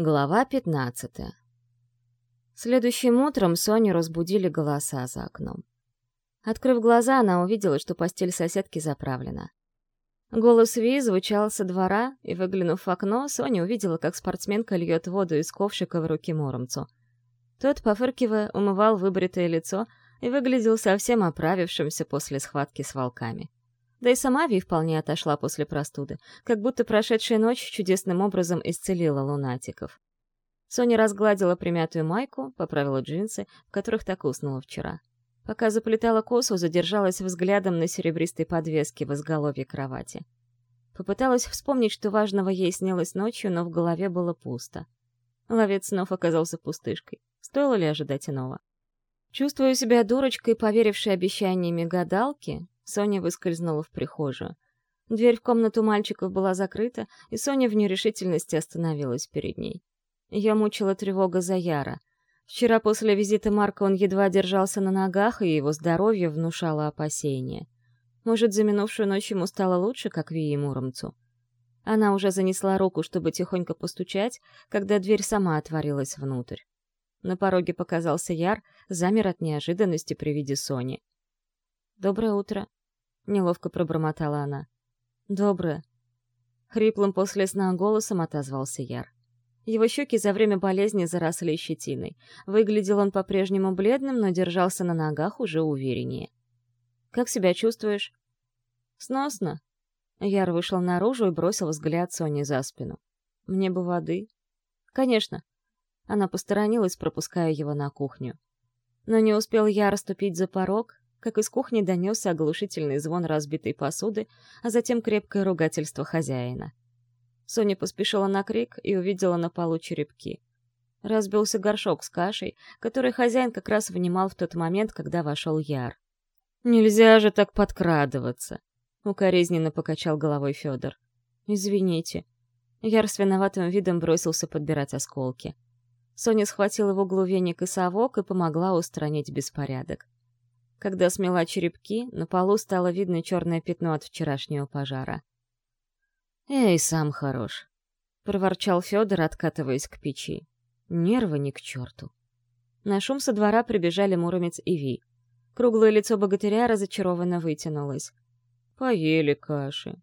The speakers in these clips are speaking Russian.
Глава 15 Следующим утром Соню разбудили голоса за окном. Открыв глаза, она увидела, что постель соседки заправлена. Голос Ви звучал со двора, и, выглянув в окно, Соня увидела, как спортсменка льет воду из ковшика в руки Муромцу. Тот, пофыркивая, умывал выбритое лицо и выглядел совсем оправившимся после схватки с волками. Да и сама Ви вполне отошла после простуды, как будто прошедшая ночь чудесным образом исцелила лунатиков. Соня разгладила примятую майку, поправила джинсы, в которых так уснула вчера. Пока заплетала косу, задержалась взглядом на серебристой подвеске в изголовье кровати. Попыталась вспомнить, что важного ей снилось ночью, но в голове было пусто. Ловец снов оказался пустышкой. Стоило ли ожидать иного? Чувствуя себя дурочкой, поверившей обещаниями гадалки, Соня выскользнула в прихожую. Дверь в комнату мальчиков была закрыта, и Соня в нерешительности остановилась перед ней. Ее мучила тревога за Яра. Вчера после визита Марка он едва держался на ногах, и его здоровье внушало опасения. Может, за минувшую ночь ему стало лучше, как Вии Муромцу? Она уже занесла руку, чтобы тихонько постучать, когда дверь сама отворилась внутрь. На пороге показался Яр, замер от неожиданности при виде Сони. «Доброе утро», Неловко пробормотала она. «Доброе». Хриплым после сна голосом отозвался Яр. Его щеки за время болезни заросли щетиной. Выглядел он по-прежнему бледным, но держался на ногах уже увереннее. «Как себя чувствуешь?» «Сносно». Яр вышел наружу и бросил взгляд Соне за спину. «Мне бы воды». «Конечно». Она посторонилась, пропуская его на кухню. Но не успел Яр ступить за порог, как из кухни донесся оглушительный звон разбитой посуды, а затем крепкое ругательство хозяина. Соня поспешила на крик и увидела на полу черепки. Разбился горшок с кашей, который хозяин как раз внимал в тот момент, когда вошел Яр. «Нельзя же так подкрадываться!» — укоризненно покачал головой Федор. «Извините». Яр с виноватым видом бросился подбирать осколки. Соня схватила в углу веник и совок и помогла устранить беспорядок. Когда смела черепки, на полу стало видно черное пятно от вчерашнего пожара. «Эй, сам хорош», — проворчал Федор, откатываясь к печи. «Нервы ни к черту». На шум со двора прибежали Муромец и Ви. Круглое лицо богатыря разочарованно вытянулось. «Поели каши».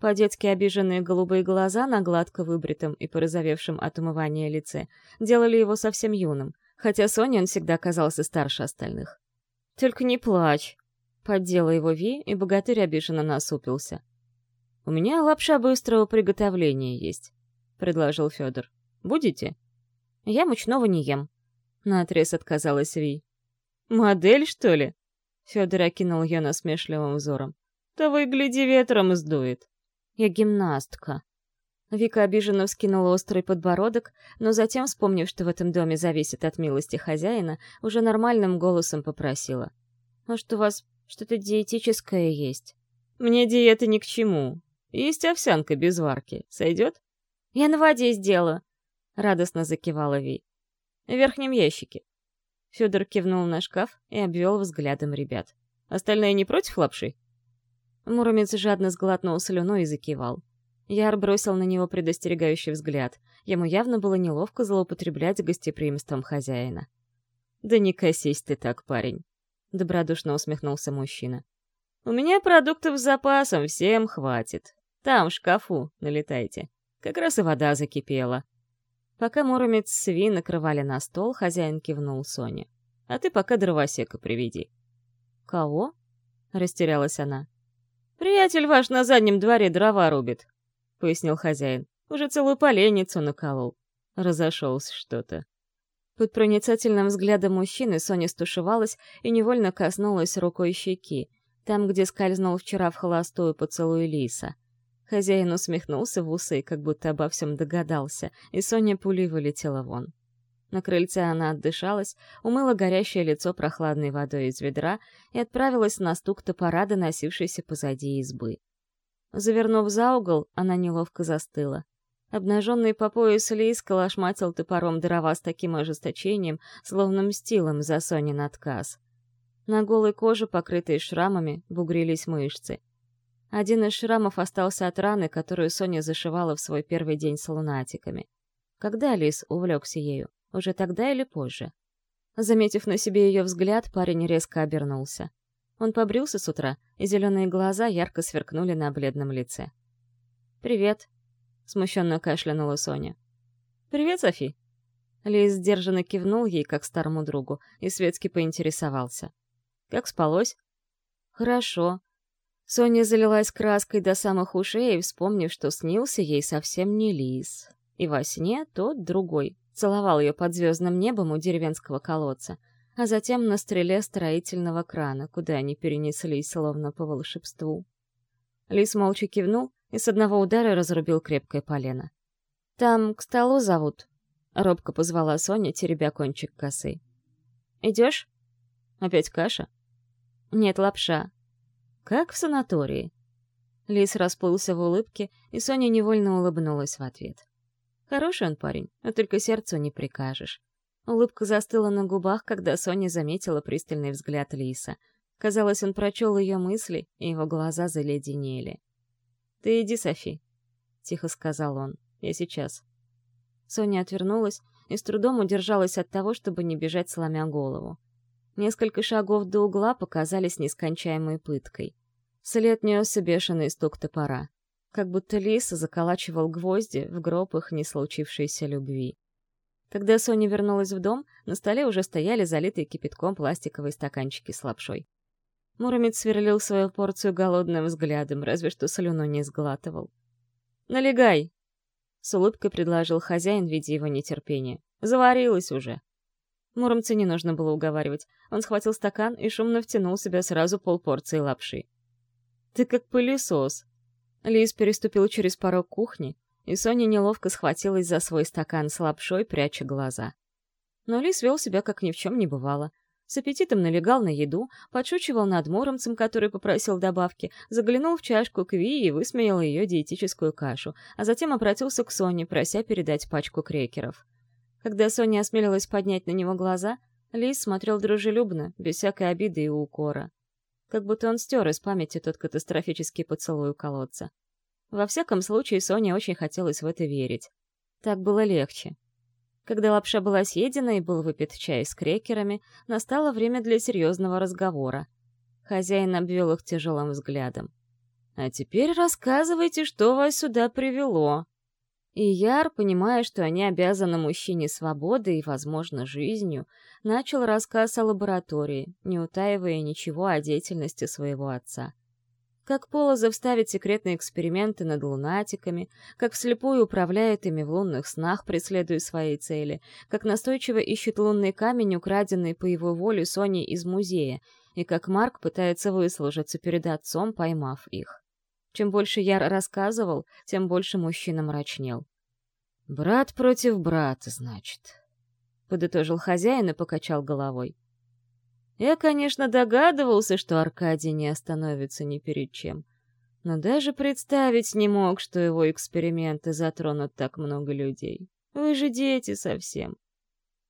По-детски обиженные голубые глаза на гладко выбритом и порозовевшем от умывания лице делали его совсем юным, хотя Соне он всегда казался старше остальных. «Только не плачь!» Поддела его Ви, и богатырь обиженно насупился. «У меня лапша быстрого приготовления есть», — предложил Федор. «Будете?» «Я мучного не ем», — наотрез отказалась Ви. «Модель, что ли?» Федор окинул ее насмешливым взором. «Того и гляди, ветром сдует». «Я гимнастка». Вика обиженно вскинула острый подбородок, но затем, вспомнив, что в этом доме зависит от милости хозяина, уже нормальным голосом попросила. «Может, у вас что-то диетическое есть?» «Мне диета ни к чему. Есть овсянка без варки. Сойдет?» «Я на воде сделаю», — радостно закивала Ви. «В верхнем ящике». Федор кивнул на шкаф и обвел взглядом ребят. «Остальные не против лапши?» Муромец жадно сглотнул слюну и закивал. Яр бросил на него предостерегающий взгляд. Ему явно было неловко злоупотреблять гостеприимством хозяина. «Да не косись ты так, парень», — добродушно усмехнулся мужчина. «У меня продуктов с запасом, всем хватит. Там, в шкафу, налетайте. Как раз и вода закипела». Пока Муромец с Сви накрывали на стол, хозяин кивнул Соне. «А ты пока дровосека приведи». «Кого?» — растерялась она. «Приятель ваш на заднем дворе дрова рубит. — пояснил хозяин. «Уже целую поленницу наколол. Разошелся что-то». Под проницательным взглядом мужчины Соня стушевалась и невольно коснулась рукой щеки, там, где скользнул вчера в холостую поцелуй Лиса. Хозяин усмехнулся в усы, как будто обо всем догадался, и Соня пулей вылетела вон. На крыльце она отдышалась, умыла горящее лицо прохладной водой из ведра и отправилась на стук топора, доносившийся позади избы. Завернув за угол, она неловко застыла. Обнаженный по пояс лис калашматил топором дрова с таким ожесточением, словно мстил им за Сонин отказ. На голой коже, покрытой шрамами, бугрились мышцы. Один из шрамов остался от раны, которую Соня зашивала в свой первый день с лунатиками. Когда Лис увлекся ею? Уже тогда или позже? Заметив на себе ее взгляд, парень резко обернулся. Он побрился с утра, и зеленые глаза ярко сверкнули на бледном лице. «Привет», — смущенно кашлянула Соня. «Привет, Софи». Лис сдержанно кивнул ей, как старому другу, и светски поинтересовался. «Как спалось?» «Хорошо». Соня залилась краской до самых ушей, вспомнив, что снился ей совсем не Лис. И во сне тот, другой, целовал ее под звездным небом у деревенского колодца, а затем на стреле строительного крана, куда они перенеслись, словно по волшебству. Лис молча кивнул и с одного удара разрубил крепкое полено. «Там к столу зовут», — робко позвала Соня, теребя кончик косы. «Идешь?» «Опять каша?» «Нет, лапша». «Как в санатории?» Лис расплылся в улыбке, и Соня невольно улыбнулась в ответ. Хороший он парень, но только сердцу не прикажешь. Улыбка застыла на губах, когда Соня заметила пристальный взгляд Лиса. Казалось, он прочел ее мысли, и его глаза заледенели. «Ты иди, Софи», — тихо сказал он. «Я сейчас». Соня отвернулась и с трудом удержалась от того, чтобы не бежать, сломя голову. Несколько шагов до угла показались нескончаемой пыткой. След несся бешеный стук топора как будто лис заколачивал гвозди в гроб их не случившейся любви. Когда Соня вернулась в дом, на столе уже стояли залитые кипятком пластиковые стаканчики с лапшой. Муромец сверлил свою порцию голодным взглядом, разве что слюну не сглатывал. «Налегай!» — с улыбкой предложил хозяин, видя его нетерпение. «Заварилась уже!» Муромца не нужно было уговаривать. Он схватил стакан и шумно втянул в себя сразу полпорции лапши. «Ты как пылесос!» Лис переступил через порог кухни, и Соня неловко схватилась за свой стакан с лапшой, пряча глаза. Но Лис вел себя, как ни в чем не бывало. С аппетитом налегал на еду, подшучивал над Муромцем, который попросил добавки, заглянул в чашку кви и высмеял ее диетическую кашу, а затем обратился к Соне, прося передать пачку крекеров. Когда Соня осмелилась поднять на него глаза, Лис смотрел дружелюбно, без всякой обиды и укора как будто он стер из памяти тот катастрофический поцелуй у колодца. Во всяком случае, Соне очень хотелось в это верить. Так было легче. Когда лапша была съедена и был выпит чай с крекерами, настало время для серьезного разговора. Хозяин обвел их тяжелым взглядом. «А теперь рассказывайте, что вас сюда привело», и Яр, понимая, что они обязаны мужчине свободой и, возможно, жизнью, начал рассказ о лаборатории, не утаивая ничего о деятельности своего отца. Как Полозов ставит секретные эксперименты над лунатиками, как вслепую управляет ими в лунных снах, преследуя свои цели, как настойчиво ищет лунный камень, украденный по его воле Соней из музея, и как Марк пытается выслужиться перед отцом, поймав их. Чем больше Яр рассказывал, тем больше мужчина мрачнел. «Брат против брата, значит», — подытожил хозяин и покачал головой. «Я, конечно, догадывался, что Аркадий не остановится ни перед чем, но даже представить не мог, что его эксперименты затронут так много людей. Вы же дети совсем».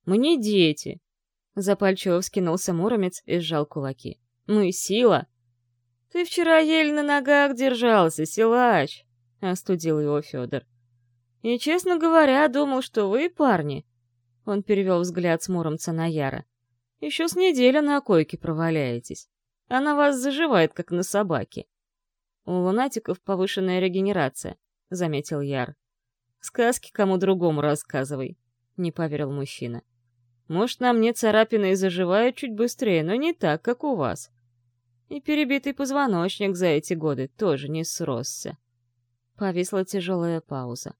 «Мы не дети», — запальчиво вскинулся Муромец и сжал кулаки. «Мы сила, «Ты вчера еле на ногах держался, силач!» — остудил его Федор. «И, честно говоря, думал, что вы, парни...» Он перевел взгляд с Муромца на Яра. «Еще с неделю на койке проваляетесь. Она вас заживает, как на собаке». «У лунатиков повышенная регенерация», — заметил Яр. «Сказки кому другому рассказывай», — не поверил мужчина. «Может, на мне царапины и заживают чуть быстрее, но не так, как у вас. И перебитый позвоночник за эти годы тоже не сросся. Повисла тяжелая пауза.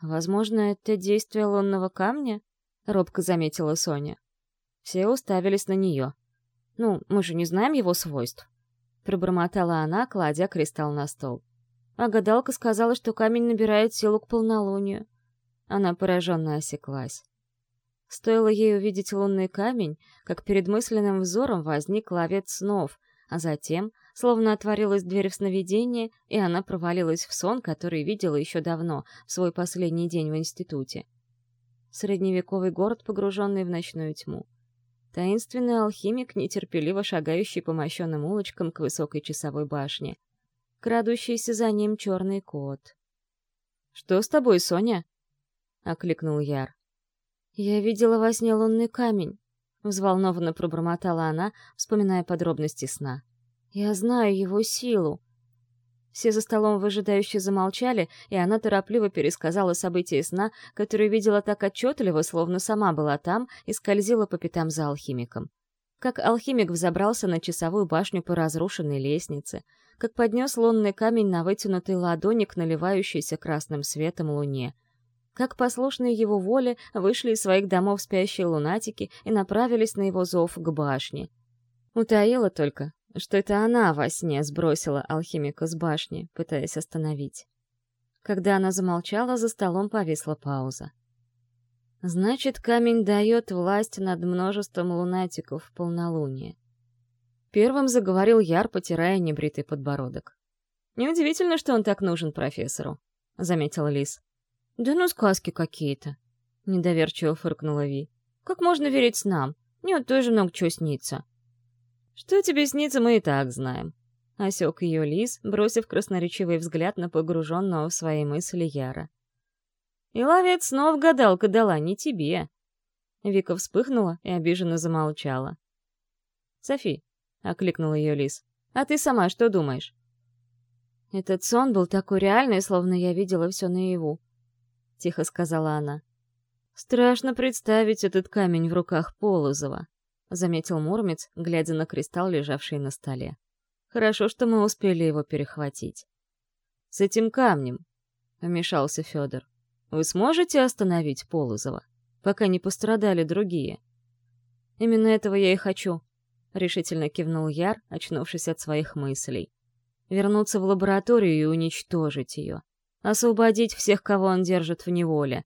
«Возможно, это действие лунного камня?» — робко заметила Соня. Все уставились на нее. «Ну, мы же не знаем его свойств», — пробормотала она, кладя кристалл на стол. А гадалка сказала, что камень набирает силу к полнолунию. Она пораженно осеклась. Стоило ей увидеть лунный камень, как перед мысленным взором возник ловец снов, а затем, словно отворилась дверь в сновидение, и она провалилась в сон, который видела еще давно, в свой последний день в институте. Средневековый город, погруженный в ночную тьму. Таинственный алхимик, нетерпеливо шагающий по мощенным улочкам к высокой часовой башне. Крадущийся за ним черный кот. «Что с тобой, Соня?» окликнул Яр. «Я видела во сне лунный камень», — взволнованно пробормотала она, вспоминая подробности сна. «Я знаю его силу». Все за столом выжидающе замолчали, и она торопливо пересказала события сна, которые видела так отчетливо, словно сама была там и скользила по пятам за алхимиком. Как алхимик взобрался на часовую башню по разрушенной лестнице, как поднес лунный камень на вытянутой ладони к наливающейся красным светом луне — как послушные его воле вышли из своих домов спящие лунатики и направились на его зов к башне. Утаила только, что это она во сне сбросила алхимика с башни, пытаясь остановить. Когда она замолчала, за столом повисла пауза. Значит, камень дает власть над множеством лунатиков в полнолуние. Первым заговорил Яр, потирая небритый подбородок. «Неудивительно, что он так нужен профессору», — заметил Лис. «Да ну сказки какие-то», — недоверчиво фыркнула Ви. «Как можно верить снам? Мне тоже много чего снится». «Что тебе снится, мы и так знаем», — осек ее лис, бросив красноречивый взгляд на погруженного в свои мысли Яра. «И ловец снов гадалка дала, не тебе». Вика вспыхнула и обиженно замолчала. «Софи», — окликнул ее лис, — «а ты сама что думаешь?» Этот сон был такой реальный, словно я видела все наяву. — тихо сказала она. «Страшно представить этот камень в руках Полозова», — заметил Мурмец, глядя на кристалл, лежавший на столе. «Хорошо, что мы успели его перехватить». «С этим камнем», — вмешался Федор, — «вы сможете остановить Полозова, пока не пострадали другие?» «Именно этого я и хочу», — решительно кивнул Яр, очнувшись от своих мыслей. «Вернуться в лабораторию и уничтожить ее. Освободить всех, кого он держит в неволе.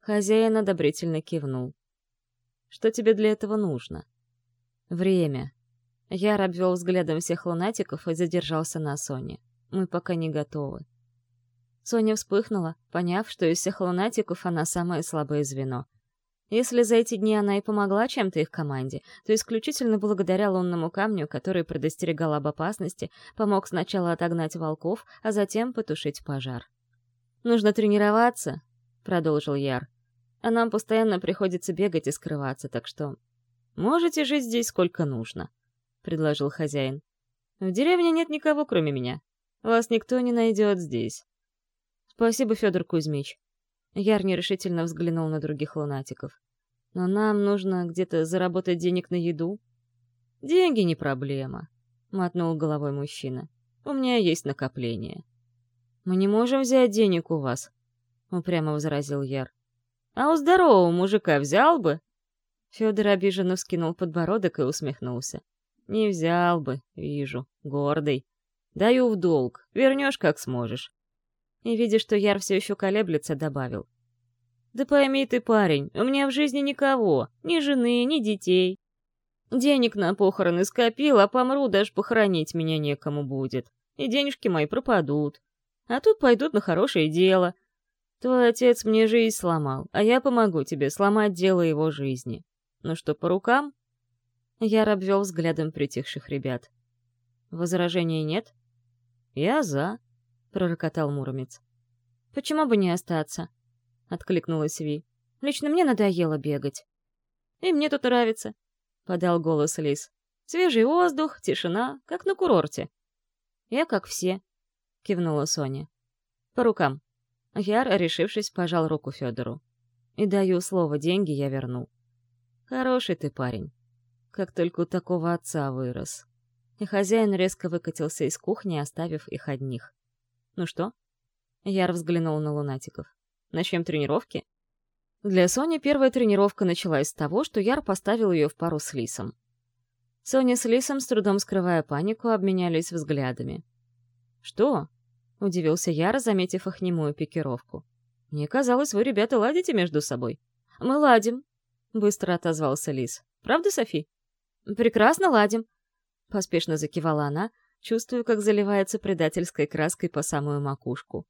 Хозяин одобрительно кивнул. Что тебе для этого нужно? Время. Яр обвел взглядом всех лунатиков и задержался на Соне. Мы пока не готовы. Соня вспыхнула, поняв, что из всех лунатиков она самое слабое звено. Если за эти дни она и помогла чем-то их команде, то исключительно благодаря лунному камню, который предостерегал об опасности, помог сначала отогнать волков, а затем потушить пожар. «Нужно тренироваться», — продолжил Яр. «А нам постоянно приходится бегать и скрываться, так что...» «Можете жить здесь сколько нужно», — предложил хозяин. «В деревне нет никого, кроме меня. Вас никто не найдет здесь». «Спасибо, Федор Кузьмич», Яр нерешительно взглянул на других лунатиков. «Но нам нужно где-то заработать денег на еду». «Деньги не проблема», — мотнул головой мужчина. «У меня есть накопление». «Мы не можем взять денег у вас», — упрямо возразил Яр. «А у здорового мужика взял бы?» Федор обиженно вскинул подбородок и усмехнулся. «Не взял бы, вижу, гордый. Даю в долг, вернешь как сможешь и, видя, что Яр все еще колеблется, добавил. «Да пойми ты, парень, у меня в жизни никого, ни жены, ни детей. Денег на похороны скопил, а помру, даже похоронить меня некому будет. И денежки мои пропадут. А тут пойдут на хорошее дело. Твой отец мне жизнь сломал, а я помогу тебе сломать дело его жизни. Ну что, по рукам?» Яр обвел взглядом притихших ребят. «Возражений нет?» «Я за», пророкотал Муромец. «Почему бы не остаться?» — откликнулась Ви. «Лично мне надоело бегать». «И мне тут нравится», — подал голос Лис. «Свежий воздух, тишина, как на курорте». «Я как все», — кивнула Соня. «По рукам». Яр, решившись, пожал руку Федору. «И даю слово, деньги я верну». «Хороший ты парень. Как только у такого отца вырос». И хозяин резко выкатился из кухни, оставив их одних. «Ну что?» Яр взглянул на лунатиков. «Начнем тренировки?» Для Сони первая тренировка началась с того, что Яр поставил ее в пару с Лисом. Соня с Лисом, с трудом скрывая панику, обменялись взглядами. «Что?» — удивился Яр, заметив их немую пикировку. «Мне казалось, вы, ребята, ладите между собой». «Мы ладим», — быстро отозвался Лис. «Правда, Софи?» «Прекрасно ладим», — поспешно закивала она, Чувствую, как заливается предательской краской по самую макушку.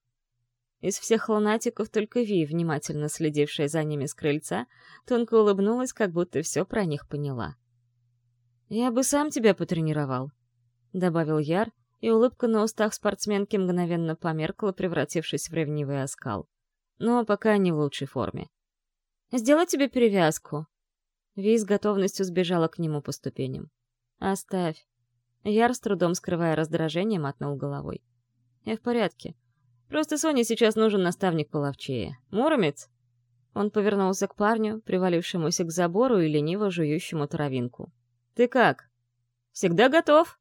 Из всех лунатиков только Ви, внимательно следившая за ними с крыльца, тонко улыбнулась, как будто все про них поняла. «Я бы сам тебя потренировал», — добавил Яр, и улыбка на устах спортсменки мгновенно померкла, превратившись в ревнивый оскал. но пока не в лучшей форме. «Сделать тебе перевязку?» Ви с готовностью сбежала к нему по ступеням. «Оставь». Яр, с трудом скрывая раздражение, мотнул головой. «Я в порядке. Просто Соне сейчас нужен наставник половчее. Муромец?» Он повернулся к парню, привалившемуся к забору и лениво жующему травинку. «Ты как? Всегда готов?»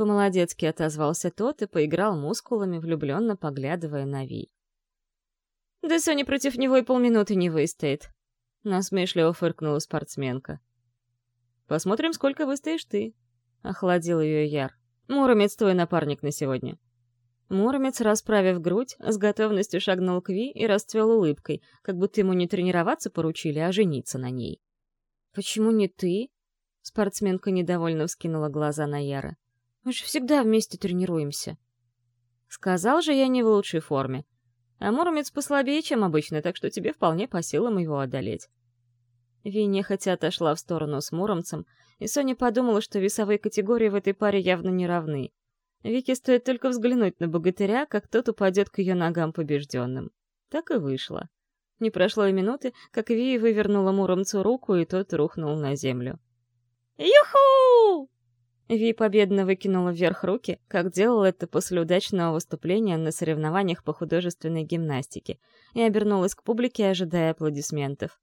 По-молодецки отозвался тот и поиграл мускулами, влюбленно поглядывая на Ви. «Да Соня против него и полминуты не выстоит», — насмешливо фыркнула спортсменка. «Посмотрим, сколько выстоишь ты», — охладил ее Яр. «Муромец твой напарник на сегодня». Муромец, расправив грудь, с готовностью шагнул к Ви и расцвел улыбкой, как будто ему не тренироваться поручили, а жениться на ней. «Почему не ты?» Спортсменка недовольно вскинула глаза на Яра. «Мы же всегда вместе тренируемся». «Сказал же я не в лучшей форме. А Муромец послабее, чем обычно, так что тебе вполне по силам его одолеть». Ви нехотя отошла в сторону с Муромцем, и Соня подумала, что весовые категории в этой паре явно не равны. Вике стоит только взглянуть на богатыря, как тот упадет к ее ногам побежденным. Так и вышло. Не прошло и минуты, как Ви вывернула Муромцу руку, и тот рухнул на землю. «Юху!» Ви победно выкинула вверх руки, как делал это после удачного выступления на соревнованиях по художественной гимнастике, и обернулась к публике, ожидая аплодисментов.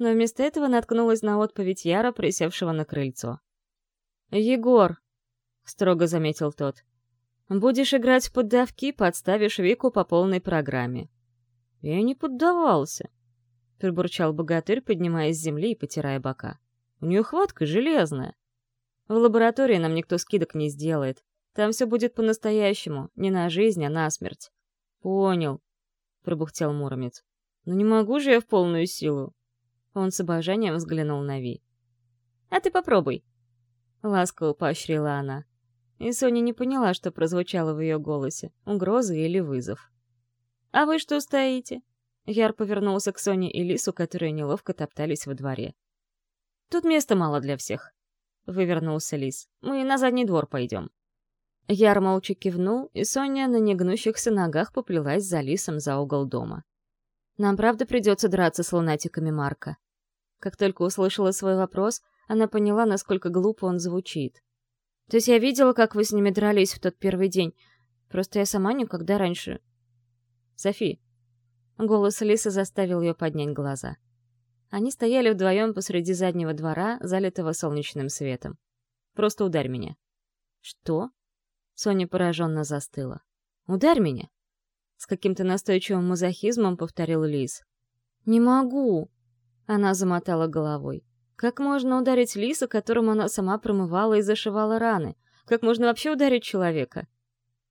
Но вместо этого наткнулась на отповедь Яра, присевшего на крыльцо. «Егор!» строго заметил тот. Будешь играть в поддавки, подставишь Вику по полной программе. Я не поддавался, пробурчал богатырь, поднимаясь с земли и потирая бока. У нее хватка железная. В лаборатории нам никто скидок не сделает. Там все будет по-настоящему, не на жизнь, а на смерть. Понял, пробухтел Муромец. Но не могу же я в полную силу. Он с обожанием взглянул на Ви. А ты попробуй. Ласково поощрила она и Соня не поняла, что прозвучало в ее голосе — угроза или вызов. «А вы что стоите?» Яр повернулся к Соне и Лису, которые неловко топтались во дворе. «Тут места мало для всех», — вывернулся Лис. «Мы на задний двор пойдем». Яр молча кивнул, и Соня на негнущихся ногах поплелась за Лисом за угол дома. «Нам правда придется драться с лунатиками Марка?» Как только услышала свой вопрос, она поняла, насколько глупо он звучит. То есть я видела, как вы с ними дрались в тот первый день. Просто я сама никогда раньше... Софи. Голос Лисы заставил ее поднять глаза. Они стояли вдвоем посреди заднего двора, залитого солнечным светом. Просто ударь меня. Что? Соня пораженно застыла. Ударь меня. С каким-то настойчивым мазохизмом повторил Лис. Не могу. Она замотала головой. Как можно ударить лиса, которому она сама промывала и зашивала раны? Как можно вообще ударить человека?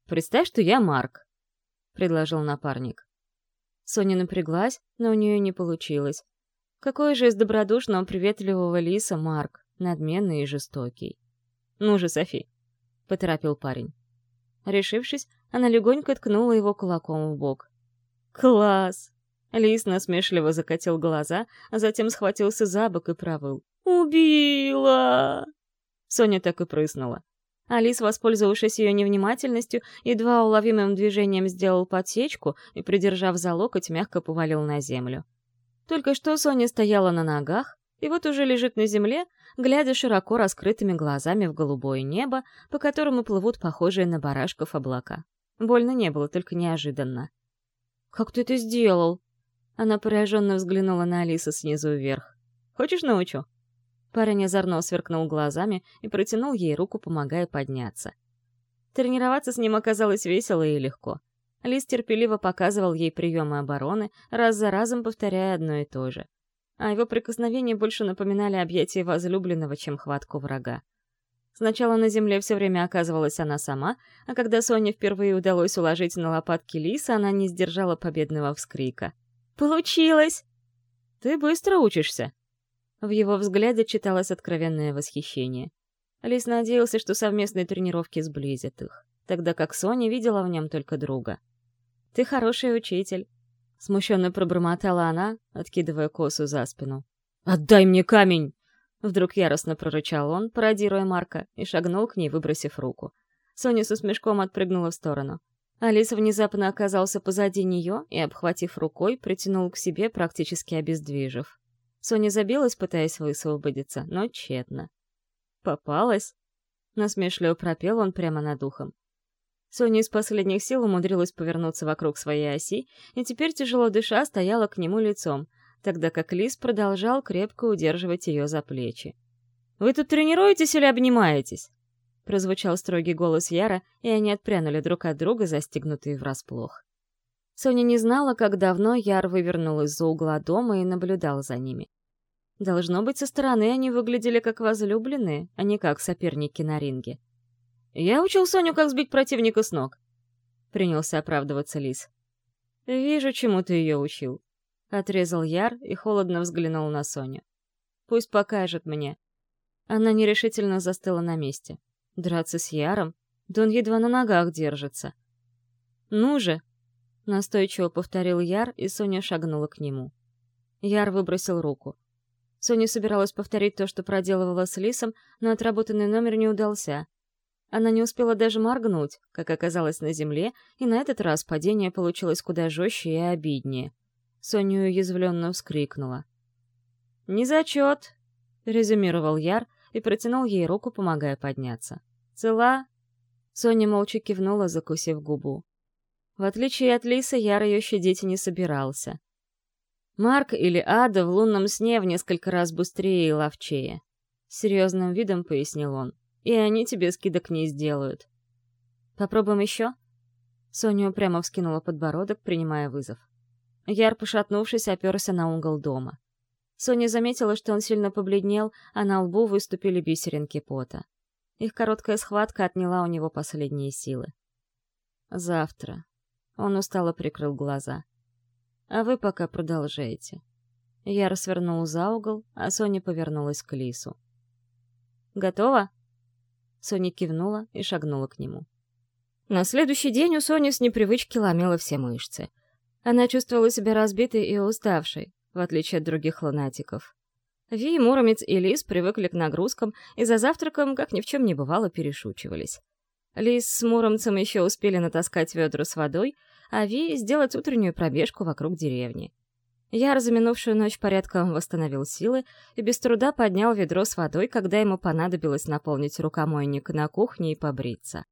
Представь, что я Марк, — предложил напарник. Соня напряглась, но у нее не получилось. Какой же из добродушного, приветливого лиса Марк, надменный и жестокий. «Ну же, Софи!» — поторопил парень. Решившись, она легонько ткнула его кулаком в бок. «Класс!» Лис насмешливо закатил глаза, а затем схватился за бок и провыл. «Убила!» Соня так и прыснула. Алис, воспользовавшись ее невнимательностью, едва уловимым движением сделал подсечку и, придержав за локоть, мягко повалил на землю. Только что Соня стояла на ногах, и вот уже лежит на земле, глядя широко раскрытыми глазами в голубое небо, по которому плывут похожие на барашков облака. Больно не было, только неожиданно. «Как ты это сделал?» Она пораженно взглянула на Алису снизу вверх. «Хочешь научу?» Парень озорно сверкнул глазами и протянул ей руку, помогая подняться. Тренироваться с ним оказалось весело и легко. Лис терпеливо показывал ей приемы обороны, раз за разом повторяя одно и то же. А его прикосновения больше напоминали объятия возлюбленного, чем хватку врага. Сначала на земле все время оказывалась она сама, а когда Соне впервые удалось уложить на лопатки лиса, она не сдержала победного вскрика — Получилось!» «Ты быстро учишься!» В его взгляде читалось откровенное восхищение. Лис надеялся, что совместные тренировки сблизят их, тогда как Соня видела в нем только друга. «Ты хороший учитель», — смущенно пробормотала она, откидывая косу за спину. «Отдай мне камень!» Вдруг яростно прорычал он, пародируя Марка, и шагнул к ней, выбросив руку. Соня со смешком отпрыгнула в сторону. Алиса внезапно оказался позади нее и, обхватив рукой, притянул к себе, практически обездвижив. Соня забилась, пытаясь высвободиться, но тщетно. «Попалась?» — насмешливо пропел он прямо над ухом. Соня из последних сил умудрилась повернуться вокруг своей оси и теперь, тяжело дыша, стояла к нему лицом, тогда как Лис продолжал крепко удерживать ее за плечи. «Вы тут тренируетесь или обнимаетесь?» Прозвучал строгий голос Яра, и они отпрянули друг от друга, застигнутые врасплох. Соня не знала, как давно Яр вывернул из-за угла дома и наблюдал за ними. Должно быть, со стороны они выглядели как возлюбленные, а не как соперники на ринге. «Я учил Соню, как сбить противника с ног», — принялся оправдываться Лис. «Вижу, чему ты ее учил», — отрезал Яр и холодно взглянул на Соню. «Пусть покажет мне». Она нерешительно застыла на месте. Драться с Яром? Да он едва на ногах держится. «Ну же!» — настойчиво повторил Яр, и Соня шагнула к нему. Яр выбросил руку. Соня собиралась повторить то, что проделывала с Лисом, но отработанный номер не удался. Она не успела даже моргнуть, как оказалось на земле, и на этот раз падение получилось куда жестче и обиднее. Соня уязвленно вскрикнула. «Не зачет!» — резюмировал Яр, и протянул ей руку, помогая подняться. «Цела?» Соня молча кивнула, закусив губу. В отличие от Лисы, Яр ее щадить не собирался. Марк или Ада в лунном сне в несколько раз быстрее и ловчее. Серьезным видом пояснил он. И они тебе скидок не сделают. Попробуем еще? Соня упрямо вскинула подбородок, принимая вызов. Яр, пошатнувшись, оперся на угол дома. Соня заметила, что он сильно побледнел, а на лбу выступили бисеринки пота. Их короткая схватка отняла у него последние силы. «Завтра». Он устало прикрыл глаза. «А вы пока продолжайте». Я свернул за угол, а Соня повернулась к Лису. «Готово?» Соня кивнула и шагнула к нему. На следующий день у Сони с непривычки ломила все мышцы. Она чувствовала себя разбитой и уставшей, в отличие от других лунатиков. Ви, Муромец и Лис привыкли к нагрузкам и за завтраком, как ни в чем не бывало, перешучивались. Лис с Муромцем еще успели натаскать ведра с водой, а Ви — сделать утреннюю пробежку вокруг деревни. Я за ночь порядком восстановил силы и без труда поднял ведро с водой, когда ему понадобилось наполнить рукомойник на кухне и побриться.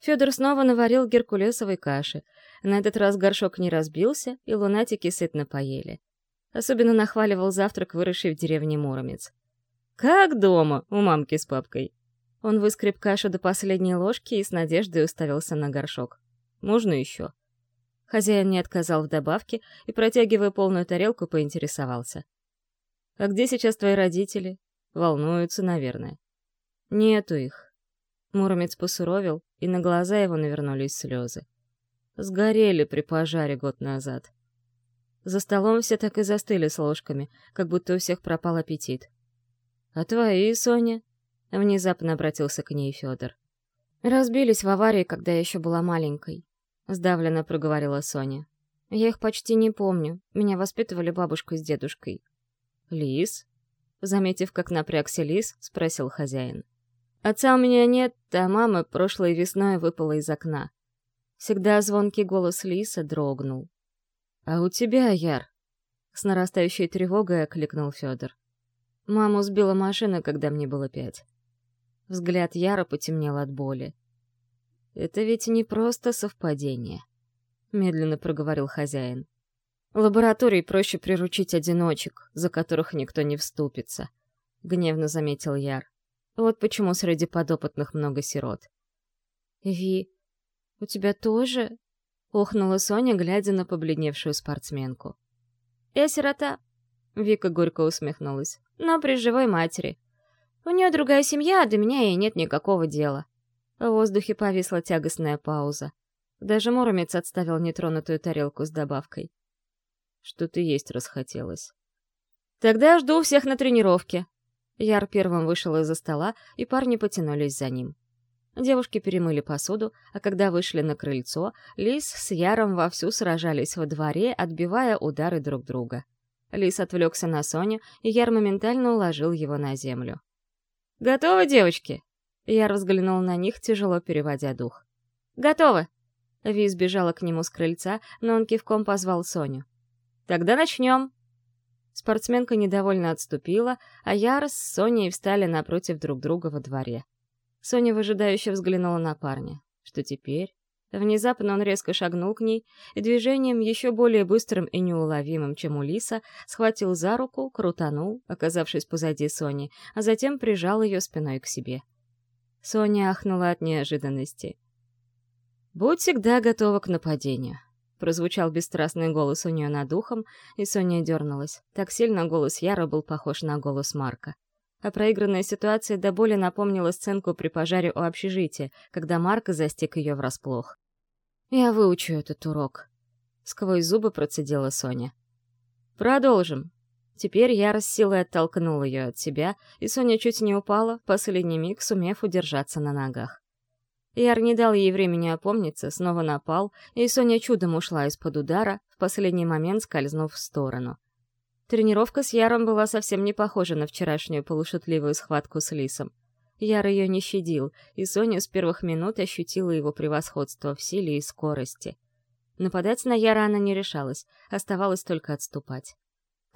Федор снова наварил геркулесовой каши. На этот раз горшок не разбился, и лунатики сытно поели. Особенно нахваливал завтрак, выросший в деревне Муромец. «Как дома, у мамки с папкой?» Он выскреб кашу до последней ложки и с надеждой уставился на горшок. «Можно еще?» Хозяин не отказал в добавке и, протягивая полную тарелку, поинтересовался. «А где сейчас твои родители?» «Волнуются, наверное». «Нету их». Муромец посуровил, и на глаза его навернулись слезы. Сгорели при пожаре год назад. За столом все так и застыли с ложками, как будто у всех пропал аппетит. «А твои, Соня?» — внезапно обратился к ней Федор. «Разбились в аварии, когда я еще была маленькой», — сдавленно проговорила Соня. «Я их почти не помню. Меня воспитывали бабушка с дедушкой». «Лис?» Заметив, как напрягся Лис, спросил хозяин. «Отца у меня нет, а мама прошлой весной выпала из окна». Всегда звонкий голос Лиса дрогнул. «А у тебя, Яр?» С нарастающей тревогой окликнул Федор. Маму сбила машина, когда мне было пять. Взгляд Яра потемнел от боли. «Это ведь не просто совпадение», — медленно проговорил хозяин. «Лаборатории проще приручить одиночек, за которых никто не вступится», — гневно заметил Яр. «Вот почему среди подопытных много сирот». «Ви, у тебя тоже — охнула Соня, глядя на побледневшую спортсменку. «Я сирота», — Вика горько усмехнулась, — «но при живой матери. У нее другая семья, а до меня ей нет никакого дела». В воздухе повисла тягостная пауза. Даже Муромец отставил нетронутую тарелку с добавкой. Что-то есть расхотелось. «Тогда жду всех на тренировке». Яр первым вышел из-за стола, и парни потянулись за ним. Девушки перемыли посуду, а когда вышли на крыльцо, Лис с Яром вовсю сражались во дворе, отбивая удары друг друга. Лис отвлекся на Соню, и Яр моментально уложил его на землю. «Готовы, девочки?» Яр взглянул на них, тяжело переводя дух. «Готовы!» Ви сбежала к нему с крыльца, но он кивком позвал Соню. «Тогда начнем!» Спортсменка недовольно отступила, а Ярос с Соней встали напротив друг друга во дворе. Соня выжидающе взглянула на парня. Что теперь? Внезапно он резко шагнул к ней и движением еще более быстрым и неуловимым, чем у Лиса, схватил за руку, крутанул, оказавшись позади Сони, а затем прижал ее спиной к себе. Соня ахнула от неожиданности. «Будь всегда готова к нападению», — прозвучал бесстрастный голос у нее над ухом, и Соня дернулась. Так сильно голос Яра был похож на голос Марка. А проигранная ситуация до боли напомнила сценку при пожаре у общежития, когда Марк застиг ее врасплох. «Я выучу этот урок», — сквозь зубы процедила Соня. «Продолжим». Теперь я силой оттолкнул ее от себя, и Соня чуть не упала, последний миг сумев удержаться на ногах. Яр не дал ей времени опомниться, снова напал, и Соня чудом ушла из-под удара, в последний момент скользнув в сторону. Тренировка с Яром была совсем не похожа на вчерашнюю полушутливую схватку с Лисом. Яр ее не щадил, и Соня с первых минут ощутила его превосходство в силе и скорости. Нападать на Яра она не решалась, оставалось только отступать.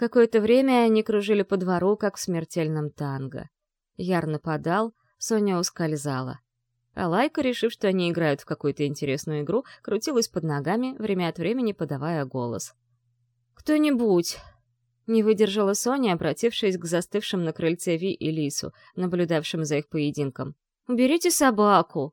Какое-то время они кружили по двору, как в смертельном танго. Яр нападал, Соня ускользала. А Лайка, решив, что они играют в какую-то интересную игру, крутилась под ногами, время от времени подавая голос. «Кто-нибудь, не выдержала Соня, обратившись к застывшим на крыльце Ви и Лису, наблюдавшим за их поединком. «Уберите собаку!»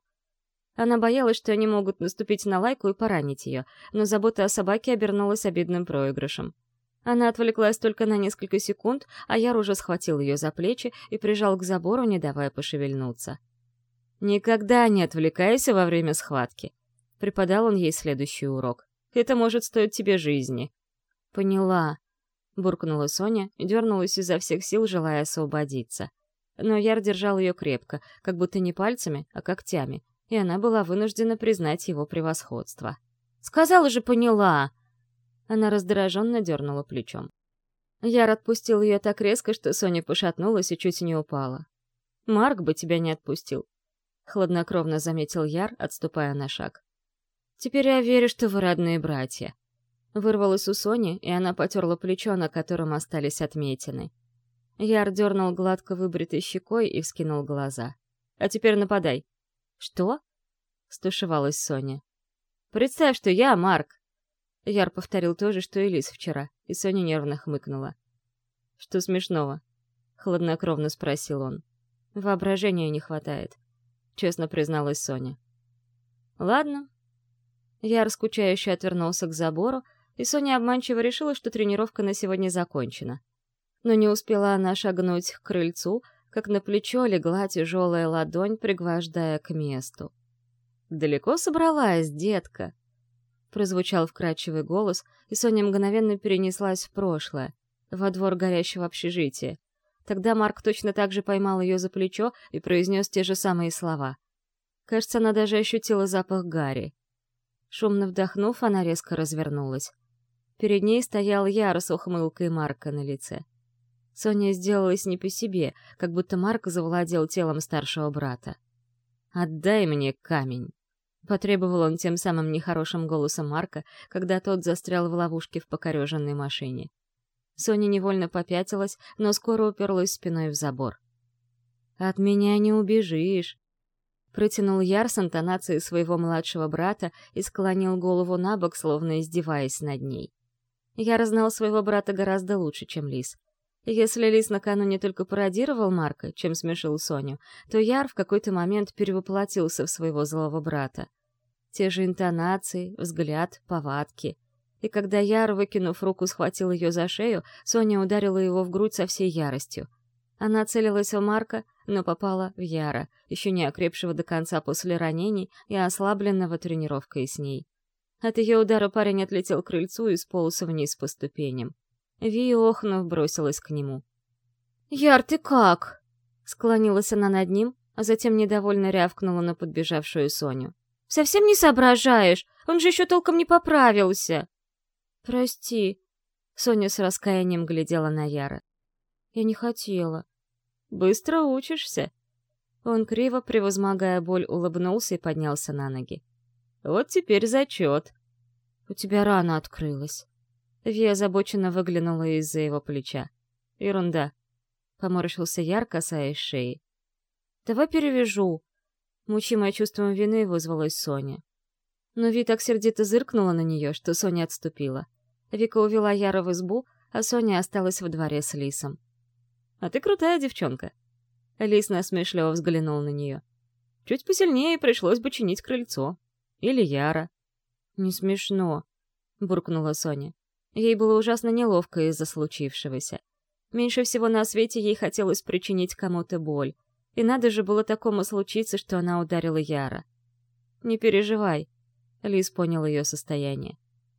Она боялась, что они могут наступить на лайку и поранить ее, но забота о собаке обернулась обидным проигрышем. Она отвлеклась только на несколько секунд, а Яр уже схватил ее за плечи и прижал к забору, не давая пошевельнуться. «Никогда не отвлекайся во время схватки», — преподал он ей следующий урок. «Это может стоить тебе жизни». «Поняла», буркнула Соня и дернулась изо всех сил, желая освободиться. Но Яр держал ее крепко, как будто не пальцами, а когтями, и она была вынуждена признать его превосходство. «Сказала же, поняла!» Она раздраженно дернула плечом. Яр отпустил ее так резко, что Соня пошатнулась и чуть не упала. «Марк бы тебя не отпустил», — хладнокровно заметил Яр, отступая на шаг. «Теперь я верю, что вы родные братья. Вырвалось у Сони, и она потерла плечо, на котором остались отметины. Яр дернул гладко выбритой щекой и вскинул глаза. «А теперь нападай». «Что?» — стушевалась Соня. «Представь, что я Марк!» Яр повторил то же, что и Лис вчера, и Соня нервно хмыкнула. «Что смешного?» — хладнокровно спросил он. «Воображения не хватает», — честно призналась Соня. «Ладно». Яр скучающе отвернулся к забору, и Соня обманчиво решила, что тренировка на сегодня закончена. Но не успела она шагнуть к крыльцу, как на плечо легла тяжелая ладонь, пригвождая к месту. «Далеко собралась, детка?» Прозвучал вкрадчивый голос, и Соня мгновенно перенеслась в прошлое, во двор горящего общежития. Тогда Марк точно так же поймал ее за плечо и произнес те же самые слова. Кажется, она даже ощутила запах гари. Шумно вдохнув, она резко развернулась. Перед ней стоял Яр с ухмылкой Марка на лице. Соня сделалась не по себе, как будто Марк завладел телом старшего брата. «Отдай мне камень!» Потребовал он тем самым нехорошим голосом Марка, когда тот застрял в ловушке в покореженной машине. Соня невольно попятилась, но скоро уперлась спиной в забор. «От меня не убежишь!» Протянул Яр с интонацией своего младшего брата и склонил голову на бок, словно издеваясь над ней. Я разнал своего брата гораздо лучше, чем Лис. Если Лис накануне только пародировал Марка, чем смешил Соню, то Яр в какой-то момент перевоплотился в своего злого брата. Те же интонации, взгляд, повадки. И когда Яр, выкинув руку, схватил ее за шею, Соня ударила его в грудь со всей яростью. Она целилась в Марка, но попала в Яра, еще не окрепшего до конца после ранений и ослабленного тренировкой с ней. От ее удара парень отлетел к крыльцу и сполз вниз по ступеням. Ви, охнув, бросилась к нему. «Яр, ты как?» Склонилась она над ним, а затем недовольно рявкнула на подбежавшую Соню. «Совсем не соображаешь? Он же еще толком не поправился!» «Прости», — Соня с раскаянием глядела на Яра. «Я не хотела». «Быстро учишься?» Он криво, превозмогая боль, улыбнулся и поднялся на ноги. Вот теперь зачет. У тебя рана открылась. Ви озабоченно выглянула из-за его плеча. Ерунда. Поморщился Яр, касаясь шеи. Давай перевяжу. Мучимая чувством вины вызвалась Соня. Но Ви так сердито зыркнула на нее, что Соня отступила. Вика увела Яра в избу, а Соня осталась во дворе с Лисом. «А ты крутая девчонка». Лис насмешливо взглянул на нее. «Чуть посильнее пришлось бы чинить крыльцо. Или Яра». «Не смешно», — буркнула Соня. Ей было ужасно неловко из-за случившегося. Меньше всего на свете ей хотелось причинить кому-то боль. И надо же было такому случиться, что она ударила Яра. «Не переживай», — Лис понял ее состояние.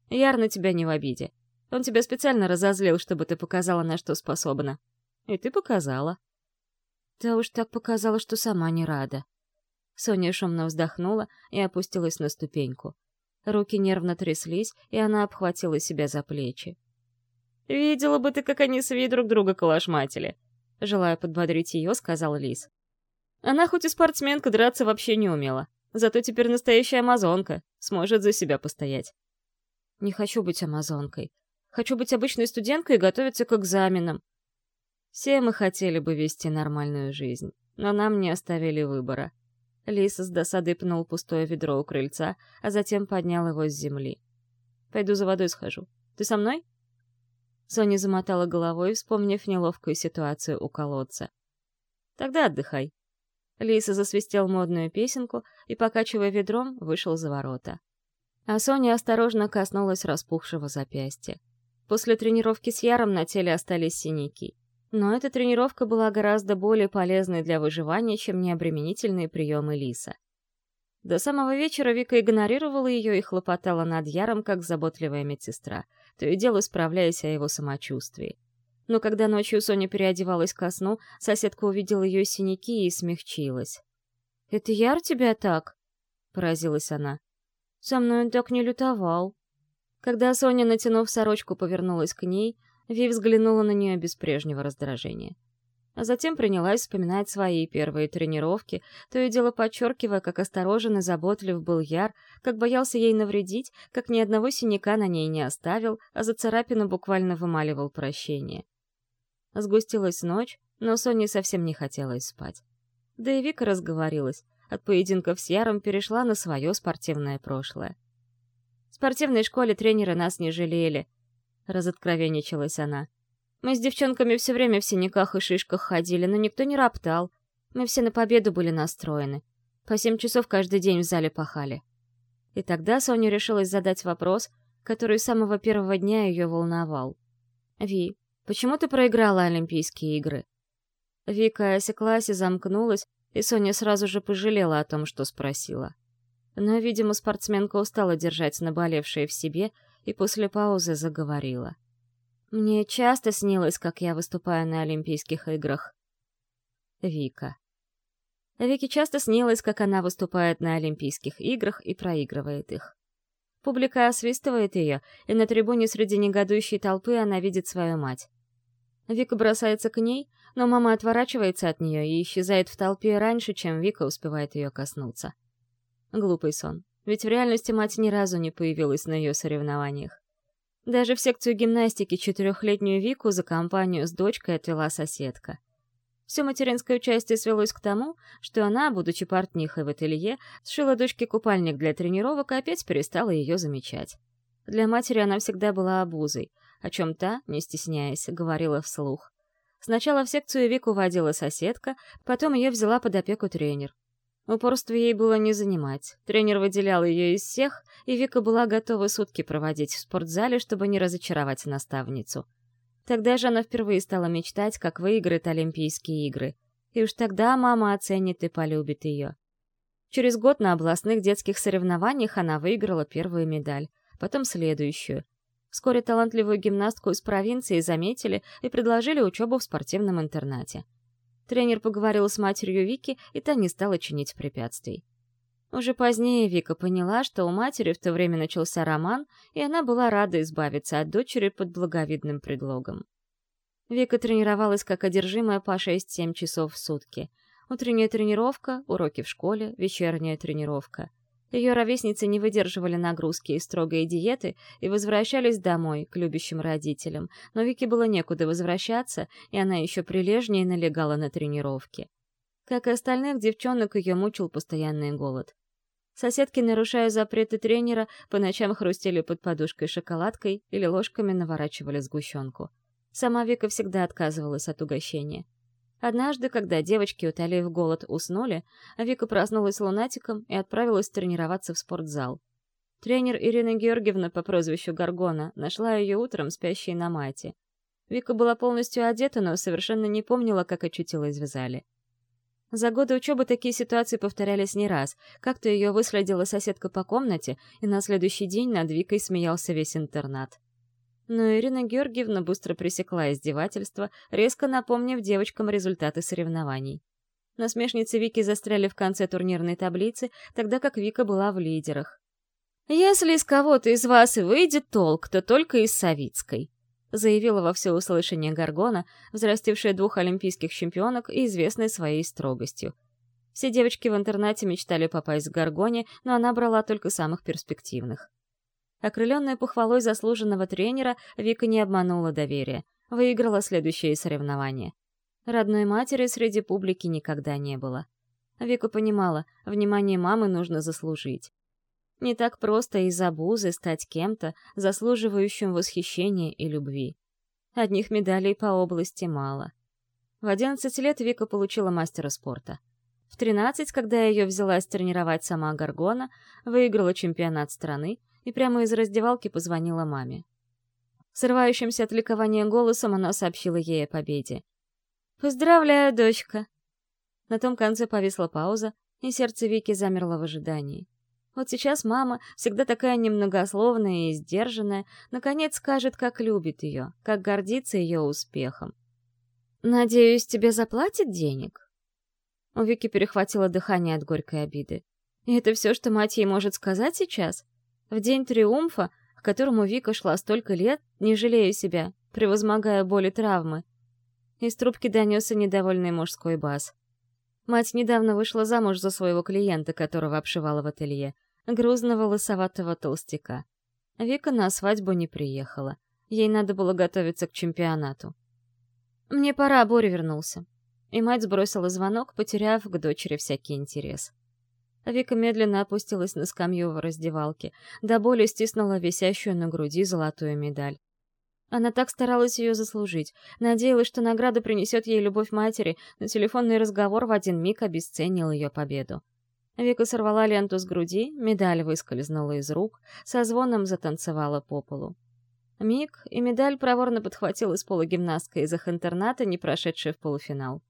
«Яр на тебя не в обиде. Он тебя специально разозлил, чтобы ты показала, на что способна. И ты показала». Да уж так показала, что сама не рада. Соня шумно вздохнула и опустилась на ступеньку. Руки нервно тряслись, и она обхватила себя за плечи. «Видела бы ты, как они с друг друга калашматили!» Желая подбодрить ее, сказал Лис. Она хоть и спортсменка, драться вообще не умела. Зато теперь настоящая амазонка, сможет за себя постоять. Не хочу быть амазонкой. Хочу быть обычной студенткой и готовиться к экзаменам. Все мы хотели бы вести нормальную жизнь, но нам не оставили выбора. Лис с досадой пнул пустое ведро у крыльца, а затем поднял его с земли. «Пойду за водой схожу. Ты со мной?» Соня замотала головой, вспомнив неловкую ситуацию у колодца. «Тогда отдыхай». Лиса засвистел модную песенку и, покачивая ведром, вышел за ворота. А Соня осторожно коснулась распухшего запястья. После тренировки с Яром на теле остались синяки. Но эта тренировка была гораздо более полезной для выживания, чем необременительные приемы Лиса. До самого вечера Вика игнорировала ее и хлопотала над Яром, как заботливая медсестра, то и дело справляясь о его самочувствии. Но когда ночью Соня переодевалась ко сну, соседка увидела ее синяки и смягчилась. «Это Яр тебя так?» — поразилась она. «Со мной он так не лютовал». Когда Соня, натянув сорочку, повернулась к ней — Ви взглянула на нее без прежнего раздражения. А затем принялась вспоминать свои первые тренировки, то и дело подчеркивая, как осторожен и заботлив был Яр, как боялся ей навредить, как ни одного синяка на ней не оставил, а за царапину буквально вымаливал прощение. Сгустилась ночь, но Соне совсем не хотелось спать. Да и Вика разговорилась, от поединков с Яром перешла на свое спортивное прошлое. В спортивной школе тренеры нас не жалели — разоткровенничалась она. Мы с девчонками все время в синяках и шишках ходили, но никто не роптал. Мы все на победу были настроены. По семь часов каждый день в зале пахали. И тогда Соня решилась задать вопрос, который с самого первого дня ее волновал. «Ви, почему ты проиграла Олимпийские игры?» Вика осеклась и замкнулась, и Соня сразу же пожалела о том, что спросила. Но, видимо, спортсменка устала держать наболевшее в себе и после паузы заговорила. «Мне часто снилось, как я выступаю на Олимпийских играх». Вика. Вике часто снилось, как она выступает на Олимпийских играх и проигрывает их. Публика освистывает ее, и на трибуне среди негодующей толпы она видит свою мать. Вика бросается к ней, но мама отворачивается от нее и исчезает в толпе раньше, чем Вика успевает ее коснуться. Глупый сон. Ведь в реальности мать ни разу не появилась на ее соревнованиях. Даже в секцию гимнастики четырехлетнюю Вику за компанию с дочкой отвела соседка. Все материнское участие свелось к тому, что она, будучи портнихой в ателье, сшила дочке купальник для тренировок и опять перестала ее замечать. Для матери она всегда была обузой, о чем та, не стесняясь, говорила вслух. Сначала в секцию Вику водила соседка, потом ее взяла под опеку тренер. Упорство ей было не занимать. Тренер выделял ее из всех, и Вика была готова сутки проводить в спортзале, чтобы не разочаровать наставницу. Тогда же она впервые стала мечтать, как выиграет Олимпийские игры. И уж тогда мама оценит и полюбит ее. Через год на областных детских соревнованиях она выиграла первую медаль, потом следующую. Вскоре талантливую гимнастку из провинции заметили и предложили учебу в спортивном интернате. Тренер поговорил с матерью Вики, и та не стала чинить препятствий. Уже позднее Вика поняла, что у матери в то время начался роман, и она была рада избавиться от дочери под благовидным предлогом. Вика тренировалась как одержимая по 6-7 часов в сутки. Утренняя тренировка, уроки в школе, вечерняя тренировка. Ее ровесницы не выдерживали нагрузки и строгой диеты и возвращались домой, к любящим родителям, но Вике было некуда возвращаться, и она еще прилежнее налегала на тренировки. Как и остальных девчонок, ее мучил постоянный голод. Соседки, нарушая запреты тренера, по ночам хрустели под подушкой шоколадкой или ложками наворачивали сгущенку. Сама Вика всегда отказывалась от угощения. Однажды, когда девочки, утолив голод, уснули, Вика проснулась лунатиком и отправилась тренироваться в спортзал. Тренер Ирина Георгиевна по прозвищу Гаргона нашла ее утром спящей на мате. Вика была полностью одета, но совершенно не помнила, как очутилась в зале. За годы учебы такие ситуации повторялись не раз. Как-то ее выследила соседка по комнате, и на следующий день над Викой смеялся весь интернат. Но Ирина Георгиевна быстро пресекла издевательство, резко напомнив девочкам результаты соревнований. Насмешницы Вики застряли в конце турнирной таблицы, тогда как Вика была в лидерах. «Если из кого-то из вас и выйдет толк, то только из Савицкой», заявила во всеуслышание Гаргона, взрастившая двух олимпийских чемпионок и известная своей строгостью. Все девочки в интернате мечтали попасть к Гаргоне, но она брала только самых перспективных. Окрыленная похвалой заслуженного тренера, Вика не обманула доверие. Выиграла следующее соревнование. Родной матери среди публики никогда не было. Вика понимала, внимание мамы нужно заслужить. Не так просто из-за бузы стать кем-то, заслуживающим восхищения и любви. Одних медалей по области мало. В 11 лет Вика получила мастера спорта. В 13, когда ее взялась тренировать сама Гаргона, выиграла чемпионат страны, и прямо из раздевалки позвонила маме. Срывающимся от ликования голосом она сообщила ей о победе. «Поздравляю, дочка!» На том конце повисла пауза, и сердце Вики замерло в ожидании. Вот сейчас мама, всегда такая немногословная и сдержанная, наконец скажет, как любит ее, как гордится ее успехом. «Надеюсь, тебе заплатят денег?» У Вики перехватило дыхание от горькой обиды. И это все, что мать ей может сказать сейчас? В день триумфа, к которому Вика шла столько лет, не жалея себя, превозмогая боли травмы. Из трубки донесся недовольный мужской бас. Мать недавно вышла замуж за своего клиента, которого обшивала в ателье, грузного лысоватого толстяка. Вика на свадьбу не приехала. Ей надо было готовиться к чемпионату. «Мне пора, Боря вернулся». И мать сбросила звонок, потеряв к дочери всякий интерес. Вика медленно опустилась на скамью в раздевалке, до боли стиснула висящую на груди золотую медаль. Она так старалась ее заслужить, надеялась, что награда принесет ей любовь матери, но телефонный разговор в один миг обесценил ее победу. Вика сорвала ленту с груди, медаль выскользнула из рук, со звоном затанцевала по полу. Миг, и медаль проворно подхватила с пола гимнастка из их интерната, не прошедшая в полуфинал.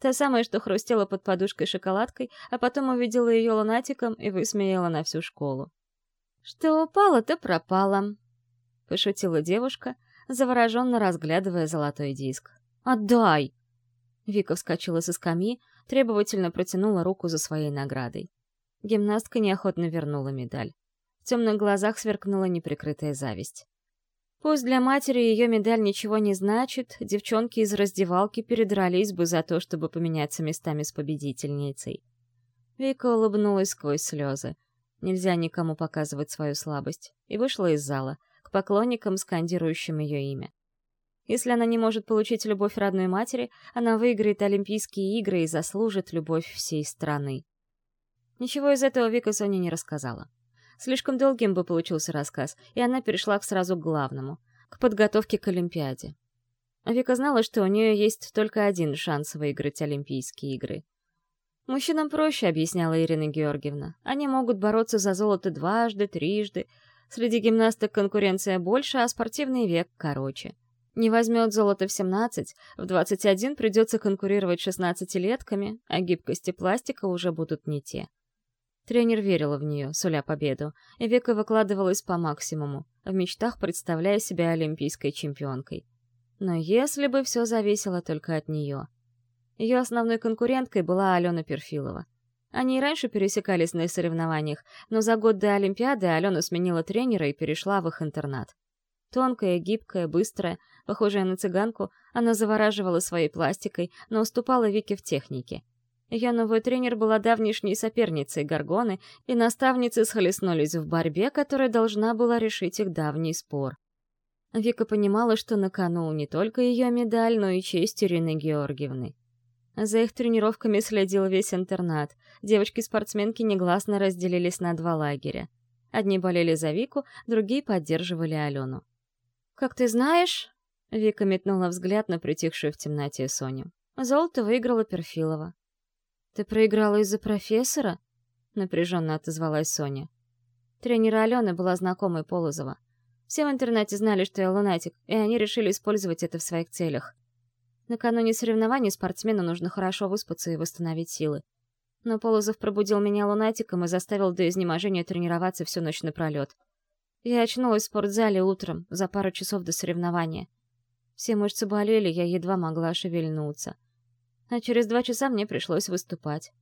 Та самая, что хрустела под подушкой шоколадкой, а потом увидела ее лунатиком и высмеяла на всю школу. «Что упало, то пропало», — пошутила девушка, завороженно разглядывая золотой диск. «Отдай!» Вика вскочила со скамьи, требовательно протянула руку за своей наградой. Гимнастка неохотно вернула медаль. В темных глазах сверкнула неприкрытая зависть. Пусть для матери ее медаль ничего не значит, девчонки из раздевалки передрались бы за то, чтобы поменяться местами с победительницей. Вика улыбнулась сквозь слезы. Нельзя никому показывать свою слабость. И вышла из зала, к поклонникам, скандирующим ее имя. Если она не может получить любовь родной матери, она выиграет Олимпийские игры и заслужит любовь всей страны. Ничего из этого Вика Соне не рассказала. Слишком долгим бы получился рассказ, и она перешла сразу к главному — к подготовке к Олимпиаде. Вика знала, что у нее есть только один шанс выиграть Олимпийские игры. Мужчинам проще, объясняла Ирина Георгиевна. Они могут бороться за золото дважды, трижды. Среди гимнасток конкуренция больше, а спортивный век короче. Не возьмет золото в 17, в 21 придется конкурировать 16-летками, а гибкость и пластика уже будут не те. Тренер верила в нее, суля победу, и Вика выкладывалась по максимуму, в мечтах представляя себя олимпийской чемпионкой. Но если бы все зависело только от нее. Ее основной конкуренткой была Алена Перфилова. Они и раньше пересекались на соревнованиях, но за год до Олимпиады Алена сменила тренера и перешла в их интернат. Тонкая, гибкая, быстрая, похожая на цыганку, она завораживала своей пластикой, но уступала Вике в технике — Ее новый тренер была давнишней соперницей Гаргоны, и наставницы схлестнулись в борьбе, которая должна была решить их давний спор. Вика понимала, что на кону не только ее медаль, но и честь Ирины Георгиевны. За их тренировками следил весь интернат. Девочки-спортсменки негласно разделились на два лагеря. Одни болели за Вику, другие поддерживали Алену. «Как ты знаешь...» — Вика метнула взгляд на притихшую в темноте Соню. Золото выиграла Перфилова. «Ты проиграла из-за профессора?» — напряженно отозвалась Соня. Тренер Алены была знакомой Полозова. Все в интернете знали, что я лунатик, и они решили использовать это в своих целях. Накануне соревнований спортсмену нужно хорошо выспаться и восстановить силы. Но Полозов пробудил меня лунатиком и заставил до изнеможения тренироваться всю ночь напролет. Я очнулась в спортзале утром, за пару часов до соревнования. Все мышцы болели, я едва могла шевельнуться. А через два часа мне пришлось выступать.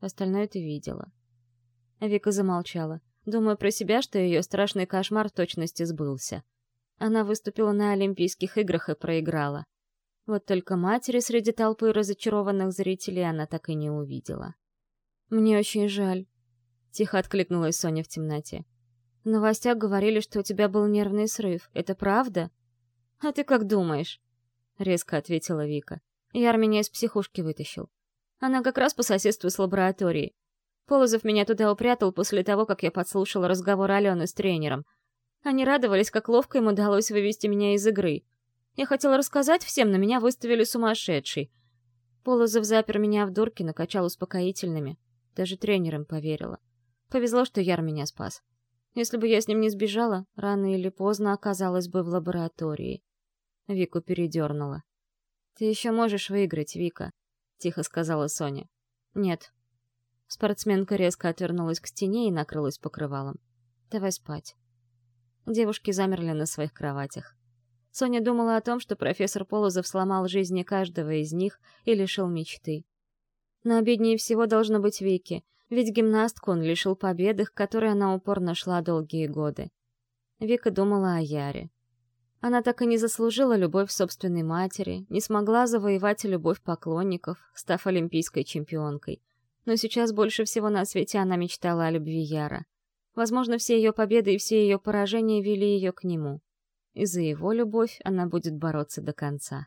Остальное ты видела. Вика замолчала, думая про себя, что ее страшный кошмар точности сбылся. Она выступила на Олимпийских играх и проиграла. Вот только матери среди толпы разочарованных зрителей она так и не увидела. «Мне очень жаль», — тихо откликнулась Соня в темноте. «В новостях говорили, что у тебя был нервный срыв. Это правда?» «А ты как думаешь?» — резко ответила Вика. Яр меня из психушки вытащил. Она как раз по соседству с лабораторией. Полозов меня туда упрятал после того, как я подслушала разговор Алены с тренером. Они радовались, как ловко им удалось вывести меня из игры. Я хотела рассказать всем, но меня выставили сумасшедшей. Полозов запер меня в дурке, накачал успокоительными. Даже тренерам поверила. Повезло, что Яр меня спас. Если бы я с ним не сбежала, рано или поздно оказалась бы в лаборатории. Вику передернула. «Ты еще можешь выиграть, Вика», — тихо сказала Соня. «Нет». Спортсменка резко отвернулась к стене и накрылась покрывалом. «Давай спать». Девушки замерли на своих кроватях. Соня думала о том, что профессор Полозов сломал жизни каждого из них и лишил мечты. Но обиднее всего должно быть Вики, ведь гимнастку он лишил победы, к которой она упорно шла долгие годы. Вика думала о Яре. Она так и не заслужила любовь собственной матери, не смогла завоевать любовь поклонников, став олимпийской чемпионкой. Но сейчас больше всего на свете она мечтала о любви Яра. Возможно, все ее победы и все ее поражения вели ее к нему и за его любовь она будет бороться до конца.